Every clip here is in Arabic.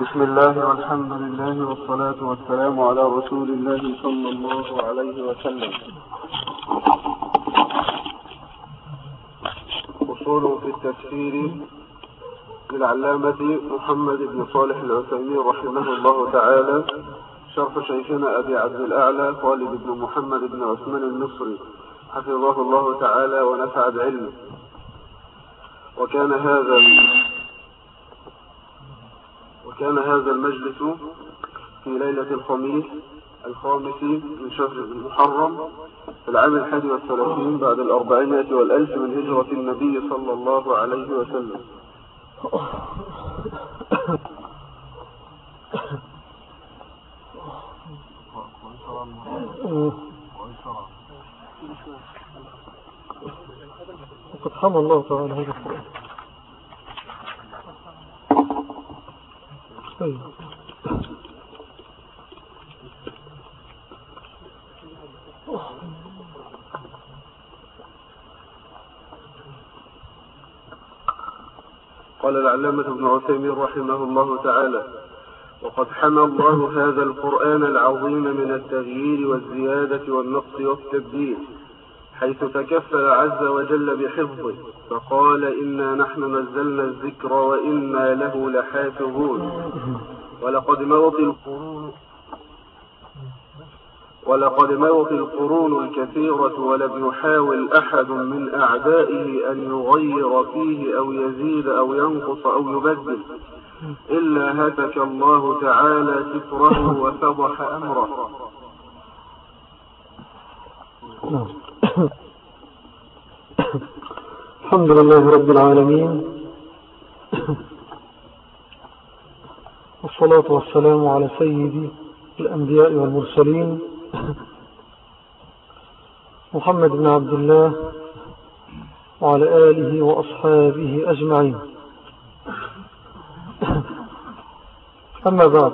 بسم الله والحمد لله والصلاة والسلام على رسول الله صلى الله عليه وسلم. أصول في التفسير للعلامة محمد بن صالح العثيمين رحمه الله تعالى شرح شيخنا أبي عبد الأعلى خالد بن محمد بن عثمان المصري حفظه الله تعالى ونفع بعلمه. وكان هذا وكان هذا المجلس في ليلة الخميس الخامس من شهر المحرم في العام الحادي والثلاثين بعد الأربعمائة والألف من هجرة النبي صلى الله عليه وسلم. وقد حمى الله تعالى. هذا القرآن قال العلامة ابن عثيمين رحمه الله تعالى وقد حمى الله هذا القرآن العظيم من التغيير والزيادة والنقص والتبديل. حيث تكفل عز وجل بحفظه فقال إنا نحن نزلنا الذكر وإنا له لحافظون. ولقد مرت القرون ولقد مرت القرون الكثيرة ولم يحاول أحد من أعدائه أن يغير فيه أو يزيد أو ينقص أو يبدل إلا هتك الله تعالى ستره وفضح أمره. الحمد لله رب العالمين. والصلاة والسلام على سيد الأنبياء والمرسلين. محمد بن عبد الله وعلى آله وأصحابه أجمعين. أما بعد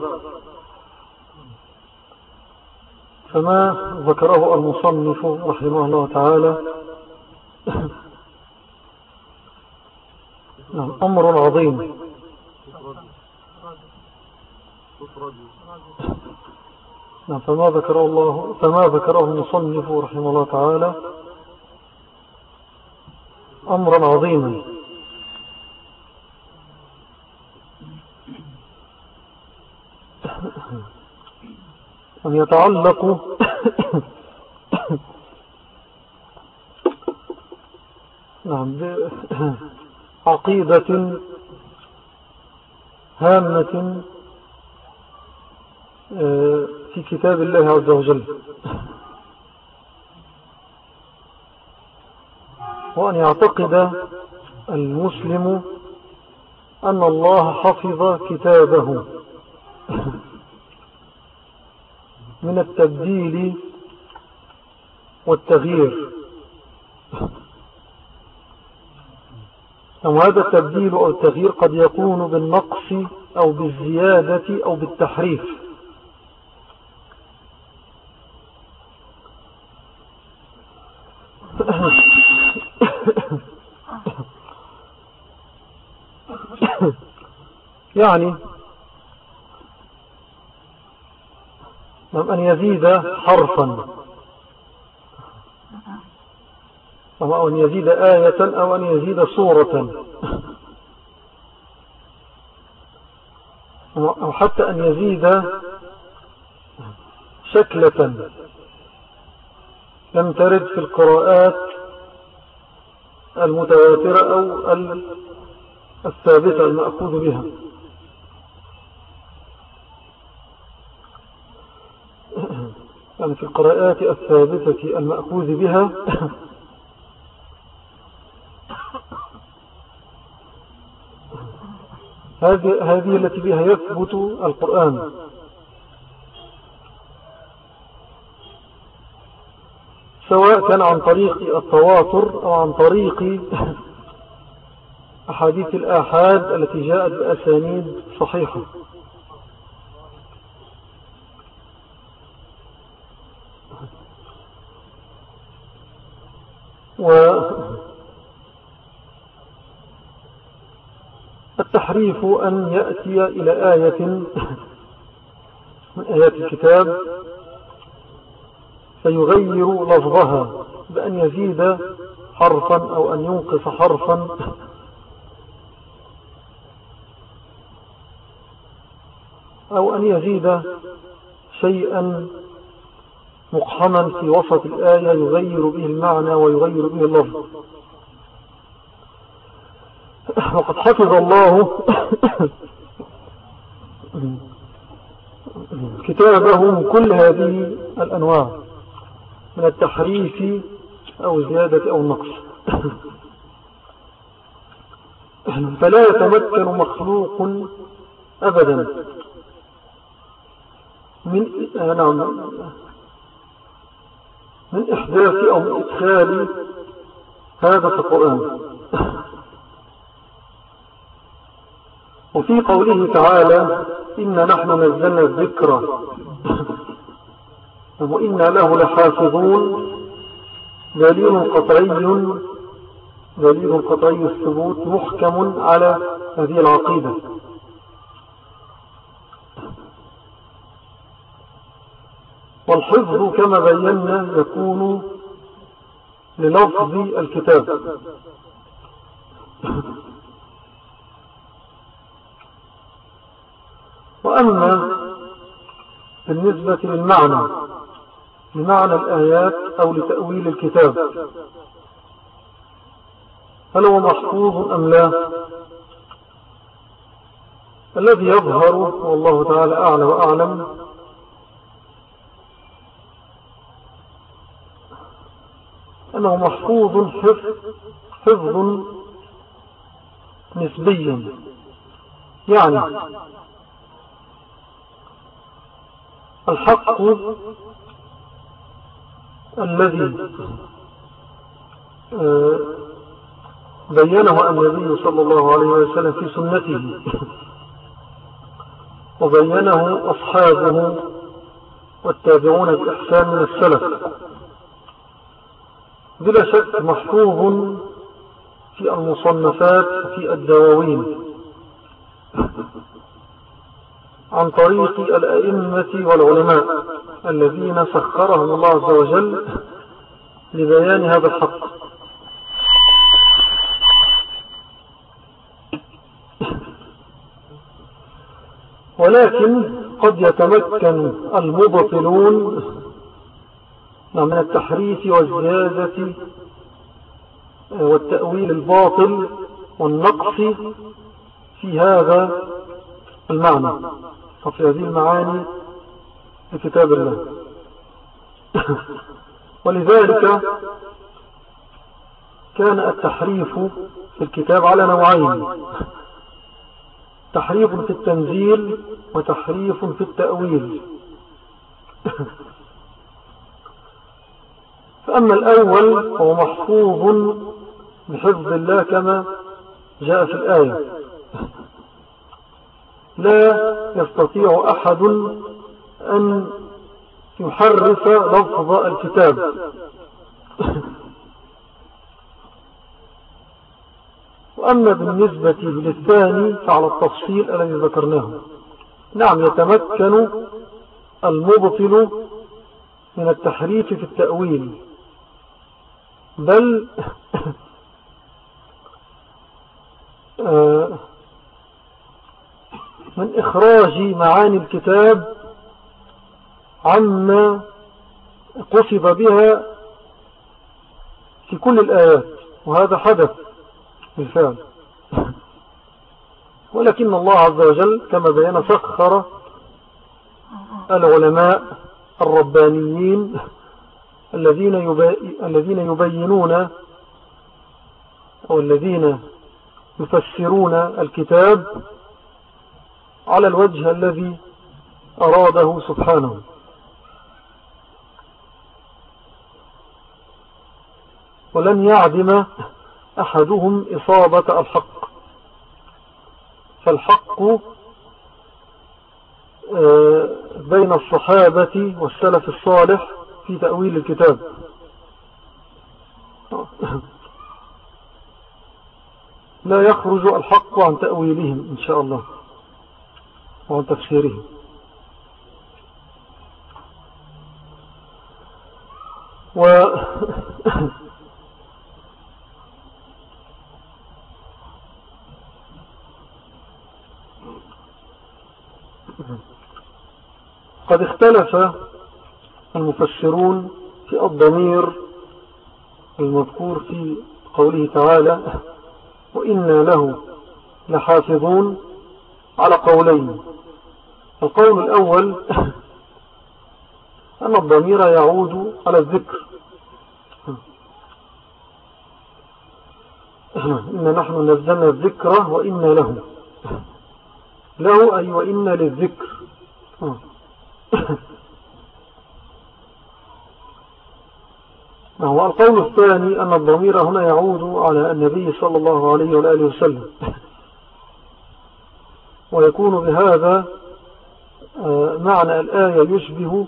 فما ذكره المصنف رحمه الله تعالى. نعم أمر عظيم. نعم فما ذكره الله فما ذكره المصنف رحمه الله تعالى. أمرا عظيما أن يتعلق. نعم. بعقيدة هامة آه، في كتاب الله عز وجل. وأن يعتقد المسلم أن الله حفظ كتابه. من التبديل والتغيير. أو هذا التبديل أو التغيير قد يكون بالنقص أو بالزيادة أو بالتحريف. يعني أن يزيد حرفا. أو أن يزيد آية أو أن يزيد صورة أو حتى أن يزيد شكلة. لم ترد في القراءات المتواترة أو الثابتة المأخوذ بها. يعني في القراءات الثابتة المأخوذ بها. هذه التي بها يثبت القرآن. سواء كان عن طريق التواتر أو عن طريق أحاديث الآحاد التي جاءت بأسانيد صحيحة. التحريف أن يأتي إلى آية من آيات الكتاب فيغير لفظها بأن يزيد حرفا أو أن ينقص حرفا. أو أن يزيد شيئا مقحما في وسط الآية يغير به المعنى ويغير به اللفظ. وقد حفظ الله كتابه من كل هذه الأنواع من التحريف أو الزيادة أو النقص فلا يتمكن مخلوق أبدا من آه، نعم. من إحداث أو من إدخال هذا في القرآن. وفي قوله تعالى إن نحن نزلنا الذكر. وإنا له لحافظون. دليل قطعي دليل قطعي الثبوت محكم على هذه العقيدة. والحفظ كما بينا يكون للفظ الكتاب. وأما بالنسبة للمعنى لمعنى الآيات أو لتأويل الكتاب هل هو محفوظ أم لا؟ الذي يظهر والله تعالى أعلى وأعلم أنه محفوظ حفظ, حفظ نسبيا يعني الحق الذي آه، بينه النبي صلى الله عليه وسلم في سنته وبينه أصحابه والتابعون بإحسان من السلف. بلا شك محفوظ في المصنفات في الدواوين عن طريق الأئمة والعلماء الذين سخرهم الله عز وجل لبيان هذا الحق. ولكن قد يتمكن المبطلون من التحريف والزيادة والتأويل الباطل والنقص في هذا المعنى. وفي هذه المعاني في كتاب الله. ولذلك كان التحريف في الكتاب على نوعين. تحريف في التنزيل وتحريف في التأويل. فأما الأول هو محفوظ بحفظ الله كما جاء في الآية. لا يستطيع أحد أن يحرف لفظ الكتاب. وأما بالنسبة للثاني فعلى التفصيل الذي ذكرناه. نعم يتمكن المبطل من التحريف في التأويل. بل آه، من إخراج معاني الكتاب عما قصد بها في كل الآيات وهذا حدث بالفعل. ولكن الله عز وجل كما بينا سخر العلماء الربانيين الذين الذين يبينون أو الذين يفسرون الكتاب على الوجه الذي أراده سبحانه. ولن يعدم أحدهم إصابة الحق. فالحق آه، بين الصحابة والسلف الصالح في تأويل الكتاب. لا يخرج الحق عن تأويلهم إن شاء الله وعن تفسيرهم. و قد اختلف المفسرون في الضمير المذكور في قوله تعالى وإنا له لحافظون على قولين. القول الأول أن الضمير يعود على الذكر. إن نحن نزلنا الذكر وإنا له. له أي وإنا للذكر. هو القول الثاني أن الضمير هنا يعود على النبي صلى الله عليه وآله وسلم. ويكون بهذا آه، معنى الآية يشبه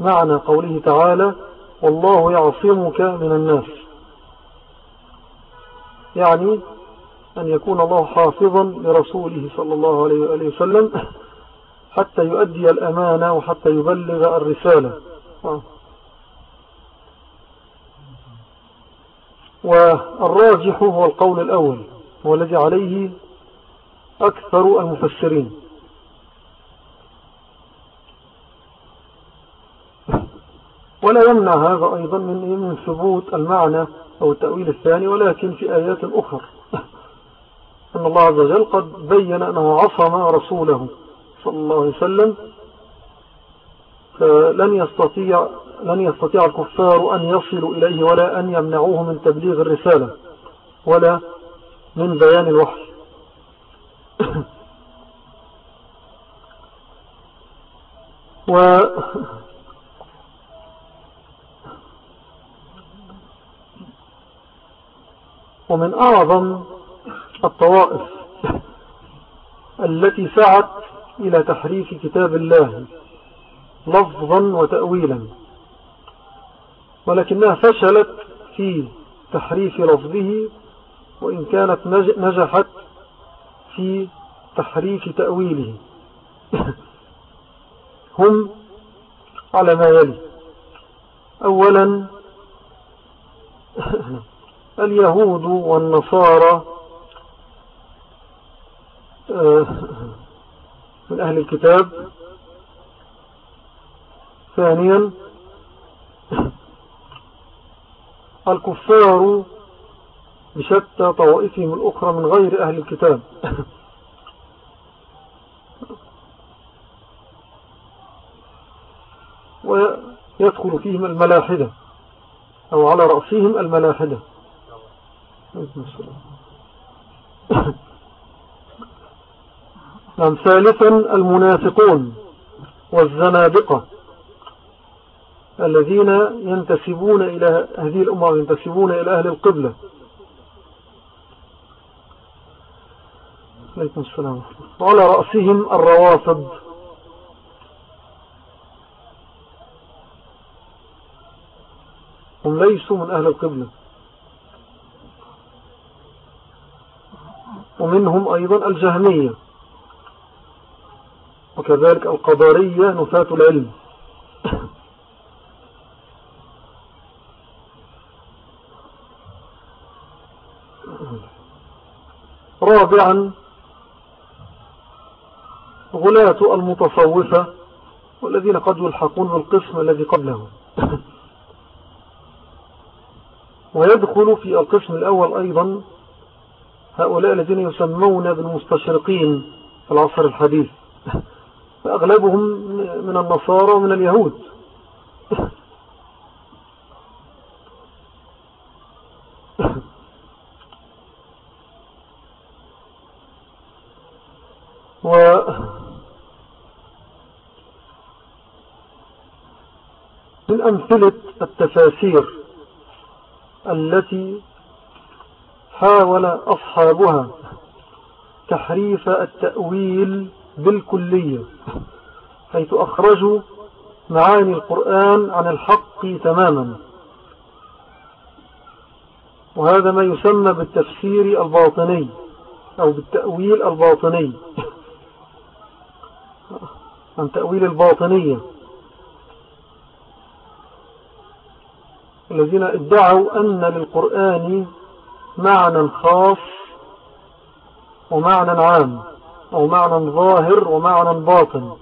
معنى قوله تعالى والله يعصمك من الناس يعني أن يكون الله حافظا لرسوله صلى الله عليه وآله وسلم حتى يؤدي الأمانة وحتى يبلغ الرسالة. والراجح هو القول الأول والذي عليه أكثر المفسرين. ولا يمنع هذا أيضا من من ثبوت المعنى أو التأويل الثاني ولكن في آيات أخرى. أن الله عز وجل قد بين أنه عصم رسوله صلى الله عليه وسلم فلن يستطيع لن يستطيع الكفار أن يصلوا إليه ولا أن يمنعوه من تبليغ الرسالة ولا من بيان الوحي. و ومن أعظم الطوائف التي سعت إلى تحريف كتاب الله لفظا وتأويلا. ولكنها فشلت في تحريف لفظه وإن كانت نجحت في تحريف تأويله. هم على ما يلي. أولا اليهود والنصارى آه، من أهل الكتاب. ثانيا الكفار بشتى طوائفهم الأخرى من غير أهل الكتاب. ويدخل فيهم الملاحدة أو على رأسهم الملاحدة. نعم ثالثا المنافقون والزنادقة. الذين ينتسبون إلى هذه الأمة وينتسبون إلى أهل القبلة. عليكم السلام وعلى رأسهم الروافض. هم ليسوا من أهل القبلة. ومنهم أيضا الجهمية. وكذلك القدرية نفاة العلم. رابعا غلاة المتصوفة والذين قد يلحقون بالقسم الذي قبله ويدخل في القسم الأول أيضا هؤلاء الذين يسمون بالمستشرقين في العصر الحديث. فأغلبهم من النصارى ومن اليهود و من أمثلة التفاسير التي حاول أصحابها تحريف التأويل بالكلية حيث أخرجوا معاني القرآن عن الحق تماما. وهذا ما يسمى بالتفسير الباطني أو بالتأويل الباطني. عن تأويل الباطنية. الذين ادعوا أن للقرآن معنى خاص ومعنى عام أو معنى ظاهر ومعنى باطن.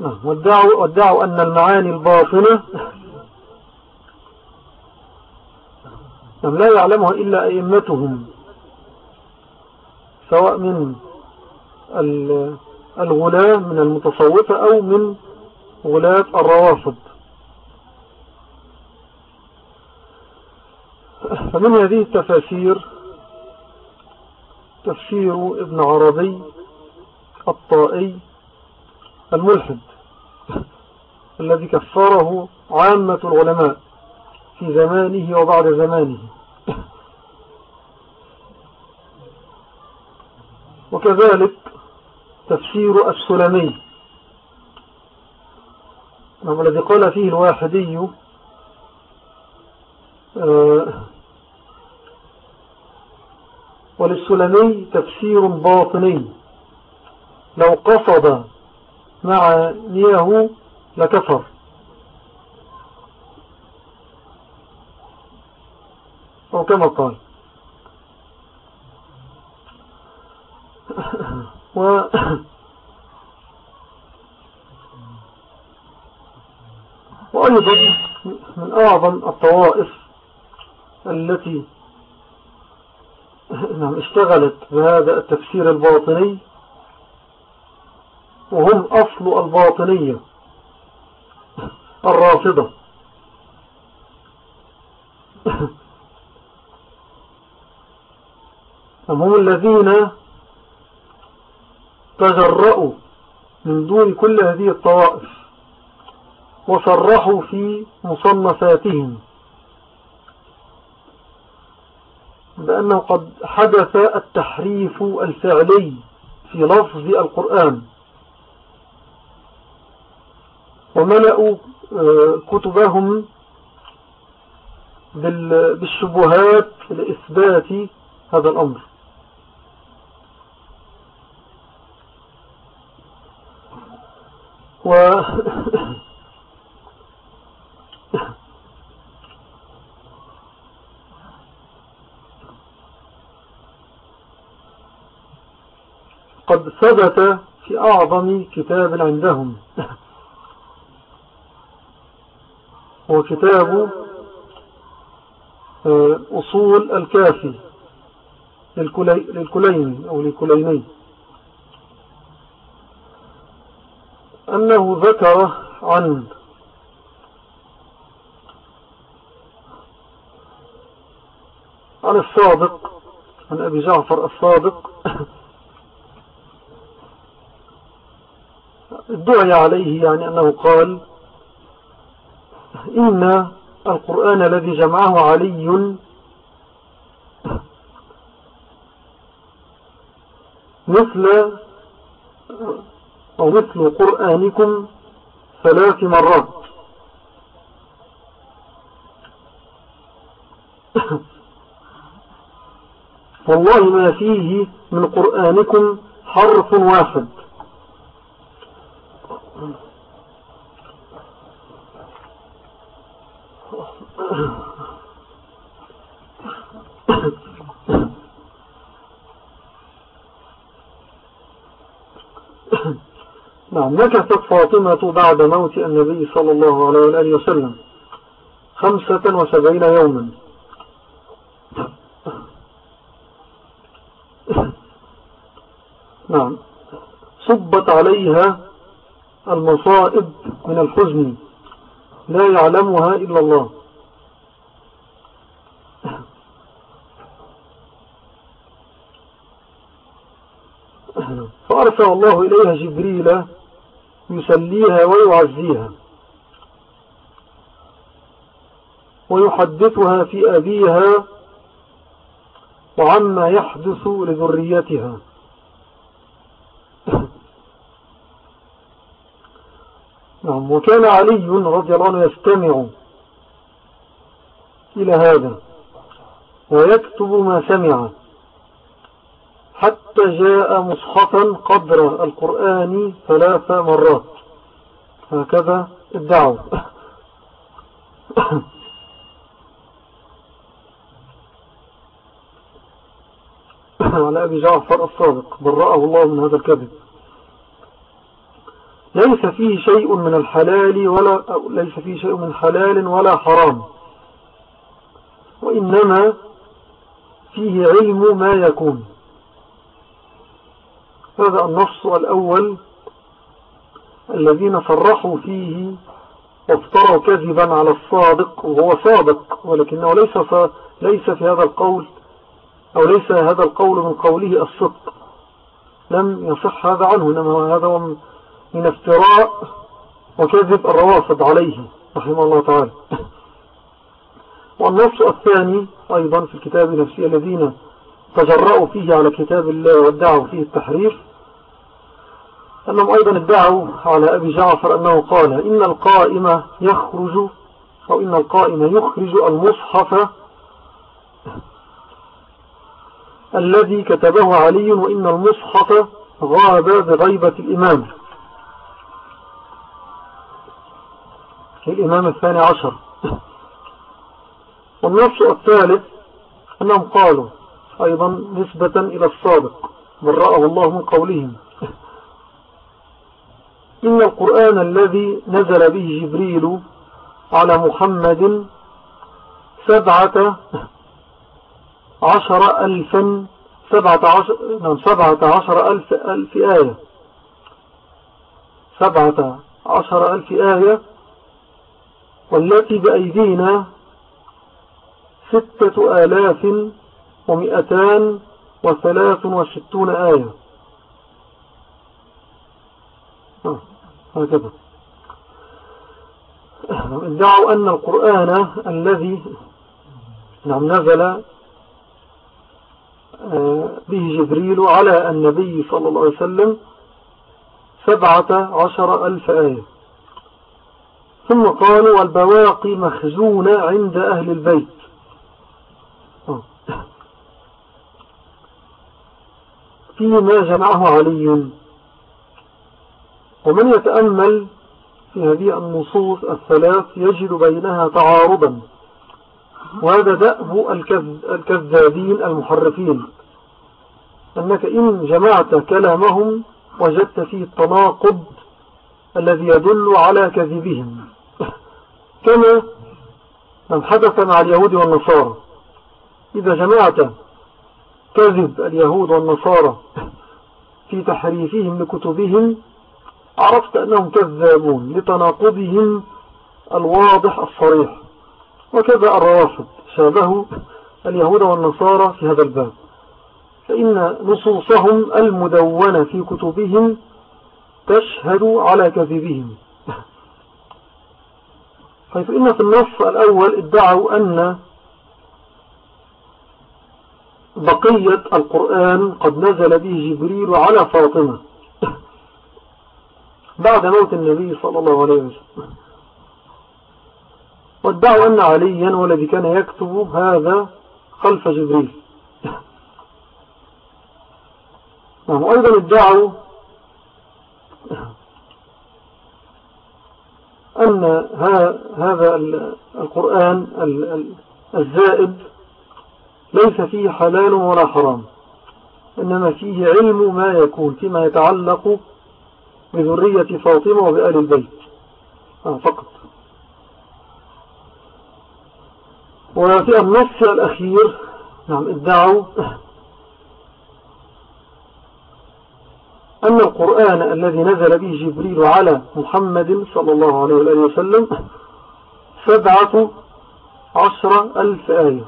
نعم، وادعوا, وادعوا أن المعاني الباطنة. نعم، لا يعلمها إلا أئمتهم سواء من الغلاة من المتصوفة أو من غلاة الروافض. فمن هذه التفاسير تفسير ابن عربي الطائي الملحد الذي كفره عامة العلماء في زمانه وبعد زمانه. وكذلك تفسير السلمي نعم الذي قال فيه الواحدي آه، وللسلمي تفسير باطني. لو قصد مع نيه لكفر. أو كما قال. و وأيضا من أعظم الطوائف التي نعم اشتغلت بهذا التفسير الباطني وهم أصل الباطنية الرافضة. هم الذين تجرؤوا من دون كل هذه الطوائف وصرحوا في مصنفاتهم. بأنه قد حدث التحريف الفعلي في لفظ القرآن. وملأوا آه، كتبهم بالشبهات لإثبات هذا الأمر. و قد ثبت في أعظم كتاب عندهم. هو كتاب آه، أصول الكافي للكلين أو للكلينين أنه ذكر عن عن الصادق عن أبي جعفر الصادق الدعي عليه يعني أنه قال إن القرآن الذي جمعه علي مثل أو مثل قرآنكم ثلاث مرات. والله ما فيه من قرآنكم حرف واحد. نعم مكثت فاطمة بعد موت النبي صلى الله عليه وآله وسلم خمسة وسبعين يوما. نعم صبت عليها المصائب من الحزن لا يعلمها إلا الله. فأرسل الله إليها جبريل يسليها ويعزيها ويحدثها في أبيها وعما يحدث لذريتها. نعم. وكان علي رضي الله عنه يستمع إلى هذا ويكتب ما سمع. حتى جاء مصحفا قدر القرآن ثلاث مرات. هكذا ادعوا على أبي جعفر الصادق. برأه الله من هذا الكذب. ليس فيه شيء من الحلال ولا ليس فيه شيء من حلال ولا حرام. وإنما فيه علم ما يكون. هذا النص الأول الذين صرحوا فيه وافتروا كذبا على الصادق وهو صادق ولكنه ليس, ليس في هذا القول أو ليس هذا القول من قوله الصدق. لم يصح هذا عنه إنما هذا من افتراء وكذب الروافض عليه رحمه الله تعالى. والنص الثاني أيضا في الكتاب نفسه الذين تجرأوا فيه على كتاب الله وادعوا فيه التحريف أنهم أيضا ادعوا على أبي جعفر أنه قال إن القائمة يخرج أو إن القائمة يخرج المصحف الذي كتبه علي وإن المصحف غاب بغيبة الإمام. الإمام الثاني عشر. والنص الثالث أنهم قالوا أيضا نسبة إلى الصادق برأه الله من قولهم. إن القرآن الذي نزل به جبريل على محمد سبعة عشر ألفا سبعة عشر, نعم سبعة عشر ألف, ألف آية. سبعة عشر ألف آية والتي بأيدينا ستة آلاف ومئتان وثلاث وستون آية. آه، هكذا. ادعوا أن القرآن الذي نعم نزل آه، به جبريل على النبي صلى الله عليه وسلم سبعة عشر ألف آية. ثم قالوا والبواقي مخزونة عند أهل البيت. فيما جمعه علي. ومن يتأمل في هذه النصوص الثلاث يجد بينها تعارضا. وهذا دأب الكذابين المحرفين. أنك إن جمعت كلامهم وجدت فيه التناقض الذي يدل على كذبهم. كما من حدث مع اليهود والنصارى. إذا جمعت كذب اليهود والنصارى في تحريفهم لكتبهم عرفت أنهم كذابون لتناقضهم الواضح الصريح. وكذا الروافض شابهوا اليهود والنصارى في هذا الباب. فإن نصوصهم المدونة في كتبهم تشهد على كذبهم. حيث إن في النص الأول ادعوا أن بقية القرآن قد نزل به جبريل على فاطمة. بعد موت النبي صلى الله عليه وسلم. وادعوا أن عليا والذي كان يكتب هذا خلف جبريل. نعم أيضا ادعوا أن هذا القرآن الزائد ليس فيه حلال ولا حرام إنما فيه علم ما يكون فيما يتعلق بذرية فاطمة وبآل البيت فقط. وفي النص الأخير نعم ادعوا أن القرآن الذي نزل به جبريل على محمد صلى الله عليه وآله وسلم سبعة عشر ألف آية.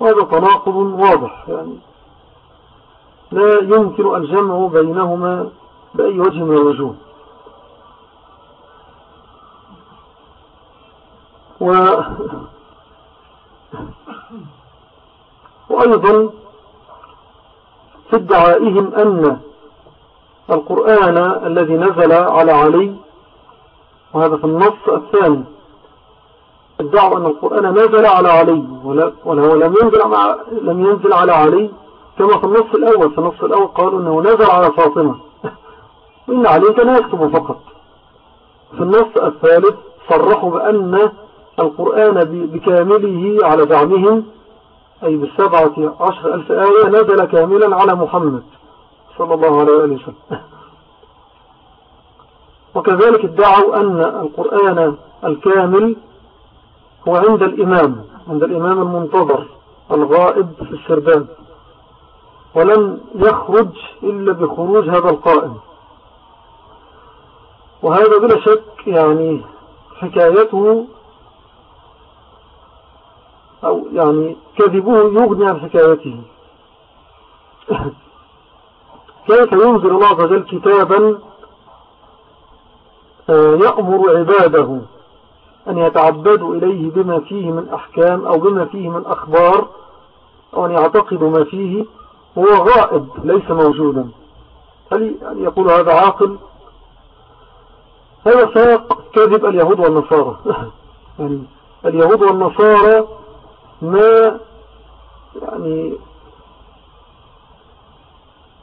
وهذا تناقض واضح يعني لا يمكن الجمع بينهما بأي وجه من الوجوه. و وأيضا في ادعائهم أن القرآن الذي نزل على علي وهذا في النص الثاني ادعوا أن القرآن نزل على علي وهو لم ينزل, لم ينزل على علي كما في النص الأول في النص الأول قالوا أنه نزل على فاطمة. وإن علي كان يكتب فقط. في النص الثالث صرحوا بأن القرآن بكامله على زعمهم أي بالسبعة عشر ألف آية نزل كاملا على محمد صلى الله عليه وسلم. وكذلك ادعوا أن القرآن الكامل هو عند الإمام عند الإمام المنتظر الغائب في السردان. ولن يخرج إلا بخروج هذا القائم. وهذا بلا شك يعني حكايته أو يعني كذبه يغني عن حكايته. كيف ينزل الله عز وجل كتابا آه، يأمر عباده أن يتعبدوا إليه بما فيه من أحكام أو بما فيه من أخبار أو أن يعتقدوا ما فيه هو غائب ليس موجودا. هل يقول هذا عاقل؟ هذا ساق كذب اليهود والنصارى؟ يعني اليهود والنصارى ما يعني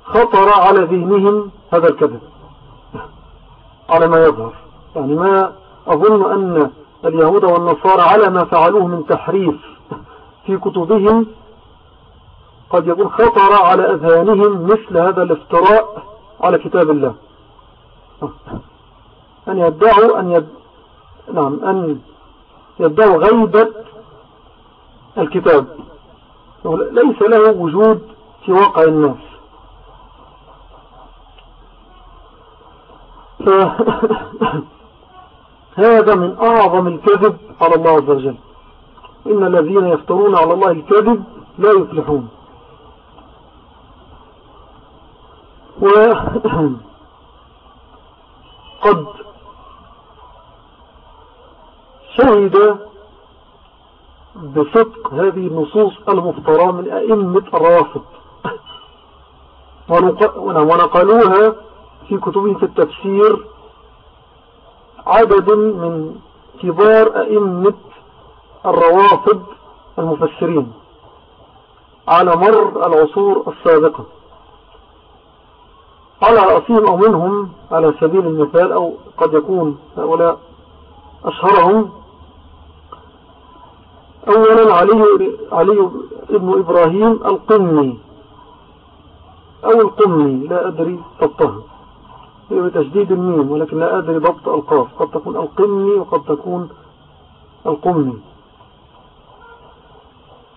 خطر على ذهنهم هذا الكذب على ما يظهر. يعني ما أظن أن اليهود والنصارى على ما فعلوه من تحريف في كتبهم قد يكون خطر على أذهانهم مثل هذا الافتراء على كتاب الله. أن يدعوا أن يد... نعم أن يدعوا غيبة الكتاب. ليس له وجود في واقع الناس. هذا من أعظم الكذب على الله عز وجل. إن الذين يفترون على الله الكذب لا يفلحون. وقد شهد بصدق هذه النصوص المفترى من أئمة الروافض. ونقلوها في كتبهم في التفسير عدد من كبار أئمة الروافض المفسرين على مر العصور السابقة. على رأسهم أو منهم على سبيل المثال أو قد يكون هؤلاء أشهرهم أولا علي, علي ابن إبراهيم القمي. أو القمي لا أدري ضبطها. هي بتشديد الميم ولكن لا أدري ضبط القاف. قد تكون القمي وقد تكون القمي.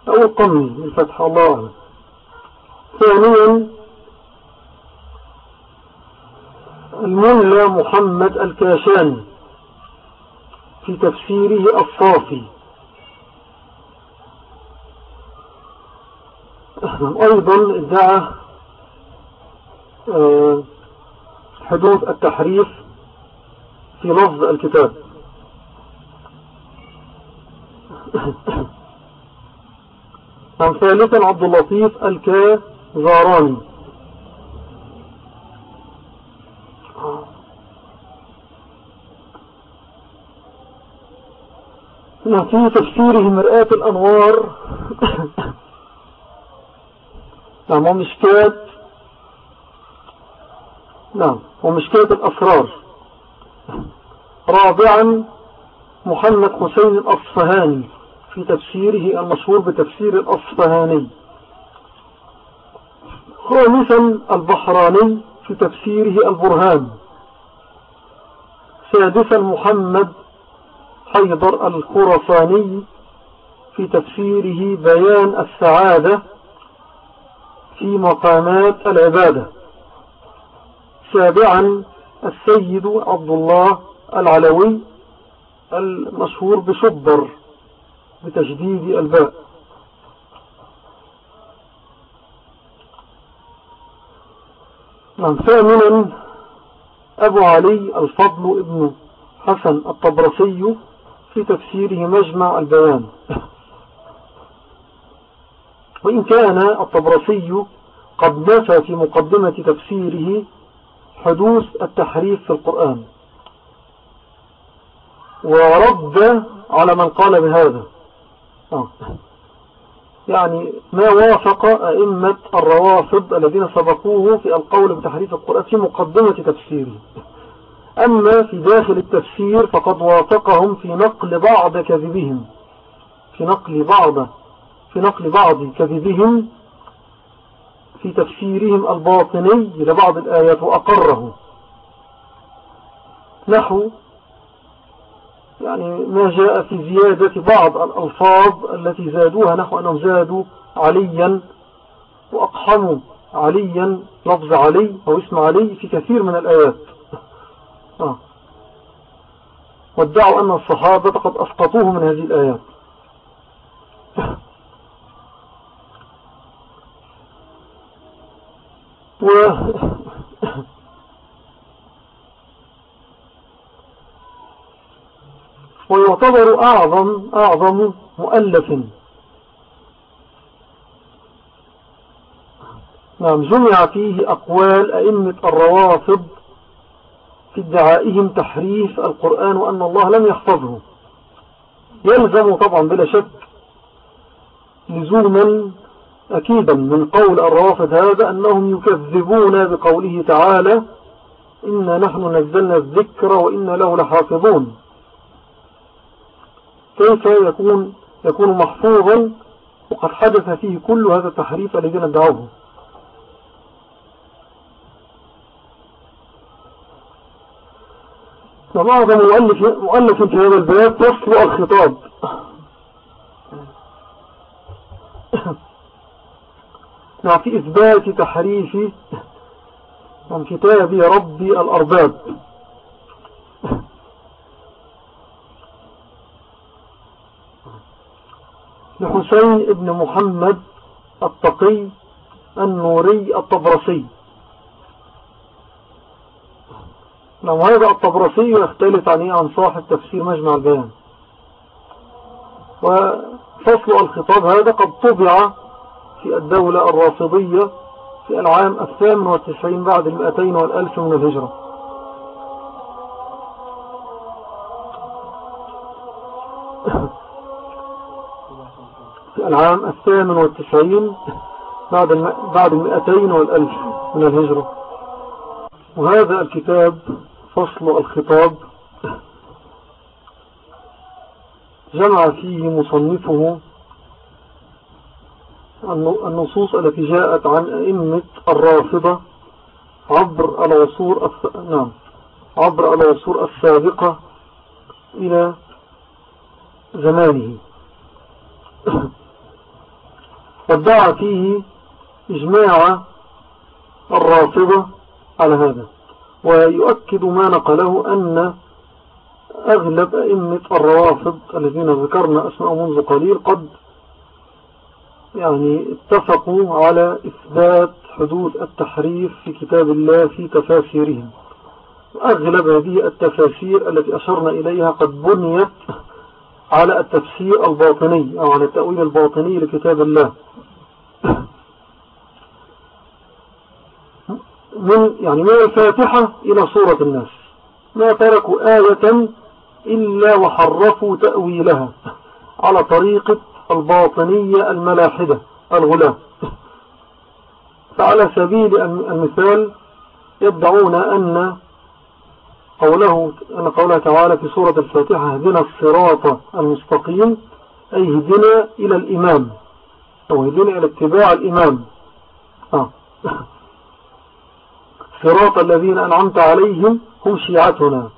أو القمي بالفتح الله. ثانيا المولى محمد الكاشاني في تفسيره الصافي. أيضا ادعى آه، حدوث التحريف في لفظ الكتاب. عن ثالثا عبد اللطيف الكازاراني. في تفسيره مرآة الأنوار. نعم ومشكات نعم ومشكات الأسرار رابعا محمد حسين الأصفهاني في تفسيره المشهور بتفسير الأصفهاني. خامسا البحراني في تفسيره البرهان. سادسا محمد حيدر الخرصاني في تفسيره بيان السعادة. في مقامات العبادة. سابعا السيد عبد الله العلوي المشهور بشبر بتجديد الباء. نعم ثامنا أبو علي الفضل ابن حسن الطبرسي في تفسيره مجمع البيان. وإن كان الطبرسي قد نفى في مقدمة تفسيره حدوث التحريف في القرآن. ورد على من قال بهذا. آه. يعني ما وافق أئمة الروافض الذين سبقوه في القول بتحريف القرآن في مقدمة تفسيره. أما في داخل التفسير فقد وافقهم في نقل بعض كذبهم. في نقل بعض في نقل بعض كذبهم في تفسيرهم الباطني لبعض الآيات وأقره. نحو يعني ما جاء في زيادة بعض الألفاظ التي زادوها نحو أنهم زادوا عليا وأقحموا عليا لفظ علي أو اسم علي في كثير من الآيات. آه. وادعوا أن الصحابة قد أسقطوه من هذه الآيات. و ويعتبر أعظم أعظم مؤلف. نعم جمع فيه أقوال أئمة الروافض في ادعائهم تحريف القرآن وأن الله لم يحفظه. يلزم طبعا بلا شك لزوما أكيدا من قول الروافض هذا أنهم يكذبون بقوله تعالى إنا نحن نزلنا الذكر وإنا له لحافظون. كيف يكون يكون محفوظا؟ وقد حدث فيه كل هذا التحريف الذين ادعوه فبعض مؤلف, مؤلف في هذا الباب فصل الخطاب. نعم في إثبات تحريف من كتاب ربي الأرباب. لحسين ابن محمد التقي النوري الطبرسي. لو هذا الطبرسي يختلف عن عن صاحب تفسير مجمع البيان. وفصل الخطاب هذا قد طبع في الدولة الرافضية في العام الثامن والتسعين بعد المئتين والألف من الهجرة. في العام الثامن والتسعين بعد بعد المئتين والألف من الهجرة. وهذا الكتاب فصل الخطاب جمع فيه مصنفه النصوص التي جاءت عن أئمة الرافضة عبر العصور نعم عبر العصور السابقة إلى زمانه. وادعى فيه إجماع الرافضة على هذا ويؤكد ما نقله أن أغلب أئمة الروافض الذين ذكرنا أسماء منذ قليل قد يعني اتفقوا على إثبات حدوث التحريف في كتاب الله في تفاسيرهم. أغلب هذه التفاسير التي أشرنا إليها قد بنيت على التفسير الباطني أو على التأويل الباطني لكتاب الله. من يعني من الفاتحة إلى صورة الناس. ما تركوا آية إلا وحرفوا تأويلها على طريقة الباطنية الملاحدة الغلاة فعلى سبيل المثال يدعون أن قوله أن قوله تعالى في سورة الفاتحة هدنا الصراط المستقيم أي هدنا إلى الإمام. أو هدنا إلى اتباع الإمام. آه. صراط الذين أنعمت عليهم هم شيعتنا.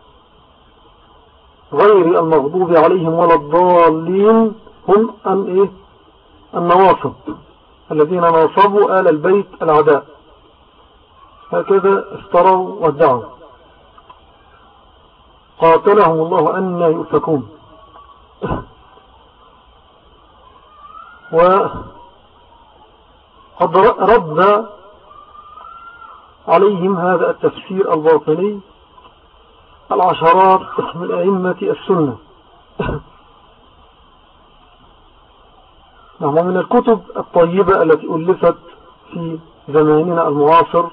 غير المغضوب عليهم ولا الضالين. هم أن إيه؟ النواصب الذين ناصبوا آل البيت العداء. هكذا افتروا وادعوا قاتلهم الله أن يؤفكون. وقد رد عليهم هذا التفسير الباطني العشرات من أئمة السنة. نعم من الكتب الطيبة التي ألفت في زماننا المعاصر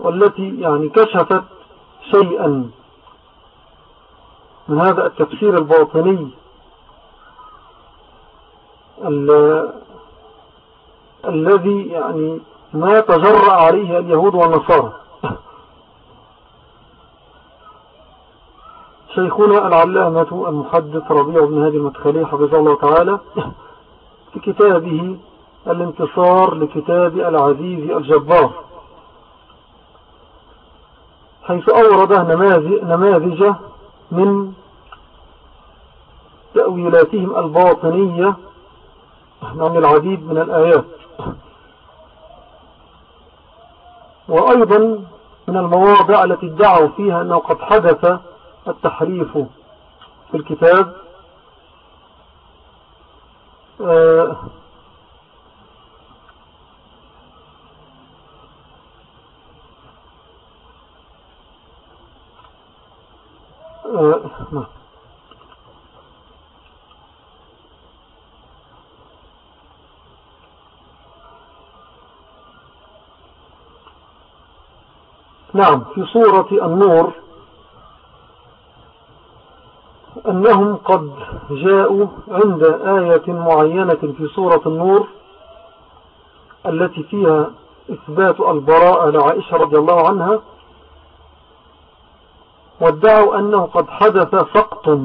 والتي يعني كشفت شيئا من هذا التفسير الباطني الذي يعني ما تجرأ عليه اليهود والنصارى. شيخنا العلامة المحدث ربيع بن هادي المدخلي حفظه الله تعالى في كتابه الانتصار لكتاب العزيز الجبار. حيث أورد نماذج من تأويلاتهم الباطنية عن العديد من الآيات. وأيضا من المواضع التي ادعوا فيها أنه قد حدث التحريف في الكتاب آه آه نعم. نعم في سورة النور أنهم قد جاءوا عند آية معينة في سورة النور التي فيها إثبات البراءة لعائشة رضي الله عنها وادعوا أنه قد حدث سقط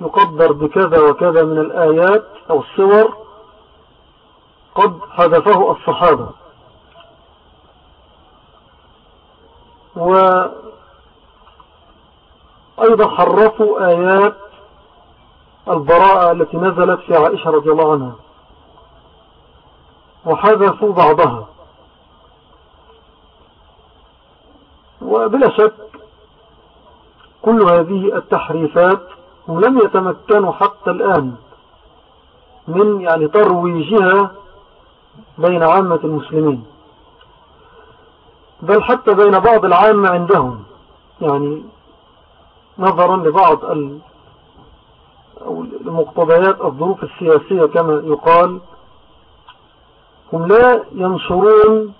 يقدر بكذا وكذا من الآيات أو الصور قد حدثه الصحابة. وأيضا حرفوا آيات البراءة التي نزلت في عائشة رضي الله عنها. وحذفوا بعضها. وبلا شك كل هذه التحريفات لم يتمكنوا حتى الآن من يعني ترويجها بين عامة المسلمين. بل حتى بين بعض العامة عندهم. يعني نظرا لبعض المقتضيات الظروف السياسية كما يقال هم لا ينشرون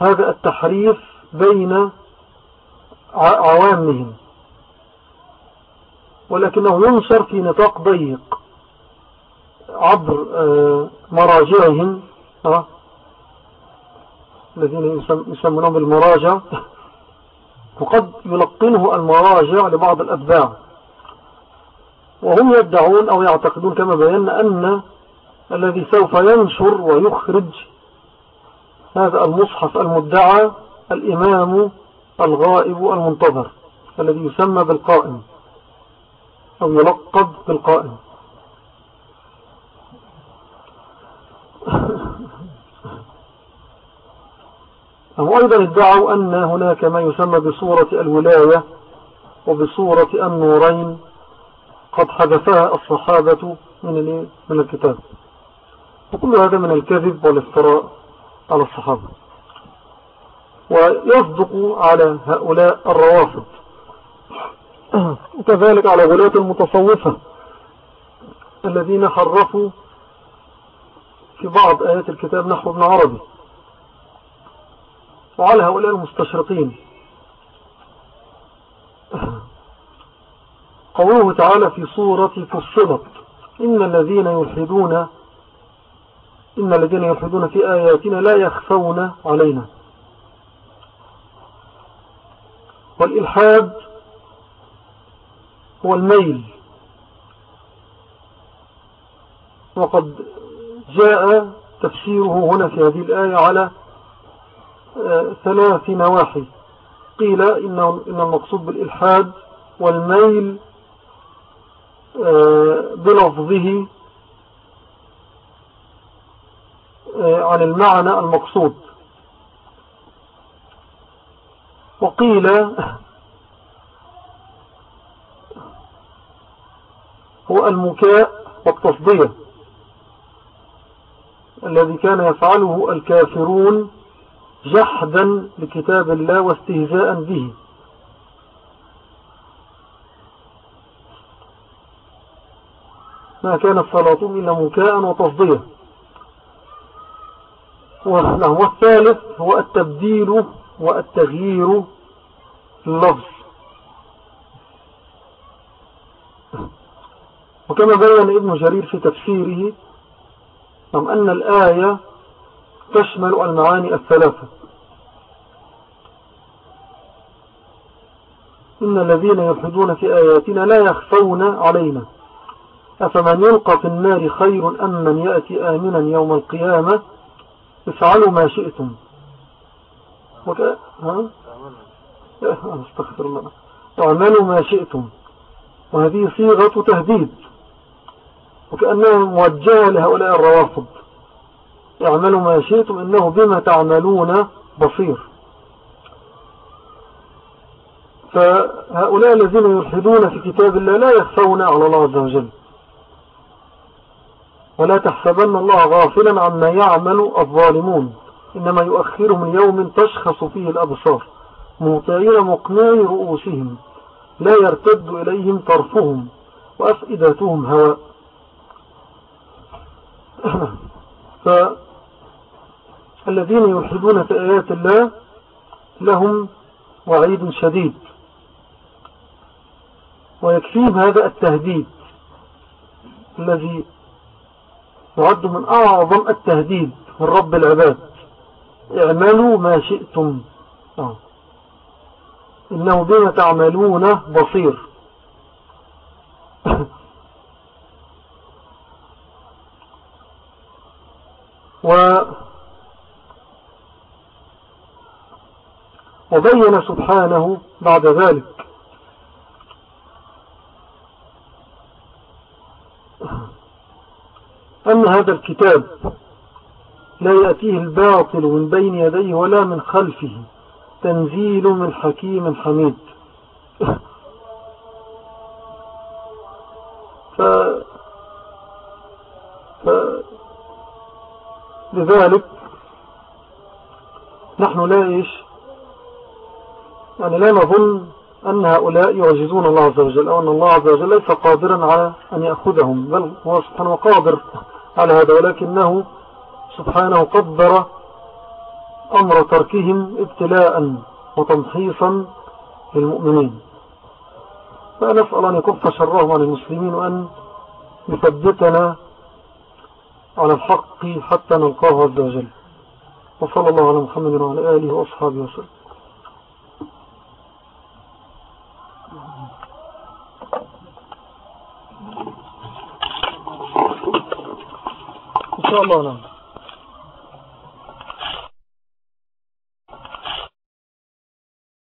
هذا التحريف بين عوامهم ولكنه ينشر في نطاق ضيق عبر آه، مراجعهم آه، الذين يسمونهم المراجع. وقد يلقنه المراجع لبعض الأتباع وهم يدعون أو يعتقدون كما بينا أن الذي سوف ينشر ويخرج هذا المصحف المدعى الإمام الغائب المنتظر الذي يسمى بالقائم أو يلقب بالقائم. هم أيضا ادعوا أن هناك ما يسمى بصورة الولاية وبصورة النورين قد حدثها الصحابة من من الكتاب. وكل هذا من الكذب والافتراء على الصحابة. ويصدق على هؤلاء الروافض. وكذلك على ولاة المتصوفة الذين حرفوا في بعض آيات الكتاب نحو ابن عربي. وعلى هؤلاء المستشرقين. قوله تعالى في صورة فصلت إن الذين يلحدون إن الذين يلحدون في آياتنا لا يخفون علينا. والإلحاد هو الميل. وقد جاء تفسيره هنا في هذه الآية على ثلاث نواحي. قيل إن المقصود بالإلحاد والميل آه، بلفظه آه، عن المعنى المقصود. وقيل هو المكاء والتصدية الذي كان يفعله الكافرون جحدا لكتاب الله واستهزاء به. ما كان الصلاة إلا مكاء وتصدية. والثالث هو التبديل والتغيير اللفظ. وكما بين ابن جرير في تفسيره أن الآية تشمل المعاني الثلاثة. إن الذين يلحدون في آياتنا لا يخفون علينا. أفمن يلقى في النار خير أم من يأتي آمنا يوم القيامة؟ افعلوا ما شئتم. ها؟ استغفر الله. اعملوا ما شئتم. وهذه صيغة تهديد. وكأنها موجهة لهؤلاء الروافض. اعملوا ما شئتم إنه بما تعملون بصير. فهؤلاء الذين يلحدون في كتاب الله لا يخفون على الله عز وجل. ولا تحسبن الله غافلا عما يعمل الظالمون. إنما يؤخرهم يوم تشخص فيه الأبصار. مطيعين مقنعي رؤوسهم. لا يرتد إليهم طرفهم. وأفئدتهم هواء. فالذين يلحدون في آيات الله لهم وعيد شديد. ويكفيهم هذا التهديد الذي يعد من أعظم التهديد من رب العباد. اعملوا ما شئتم. آه. إنه بما تعملون بصير. و وبين سبحانه بعد ذلك. أن هذا الكتاب لا يأتيه الباطل من بين يديه ولا من خلفه. تنزيل من حكيم حميد. ف... ف... لذلك نحن لا إيش يعني لا نظن أن هؤلاء يعجزون الله عز وجل أو أن الله عز وجل ليس قادرا على أن يأخذهم بل هو سبحانه قادر على هذا ولكنه سبحانه قدر أمر تركهم ابتلاء وتمحيصا للمؤمنين. فنسأل أن يكف شرهم عن المسلمين وأن يثبتنا على الحق حتى نلقاه عز وجل. وصلى الله على محمد وعلى آله وأصحابه وسلم. insha allah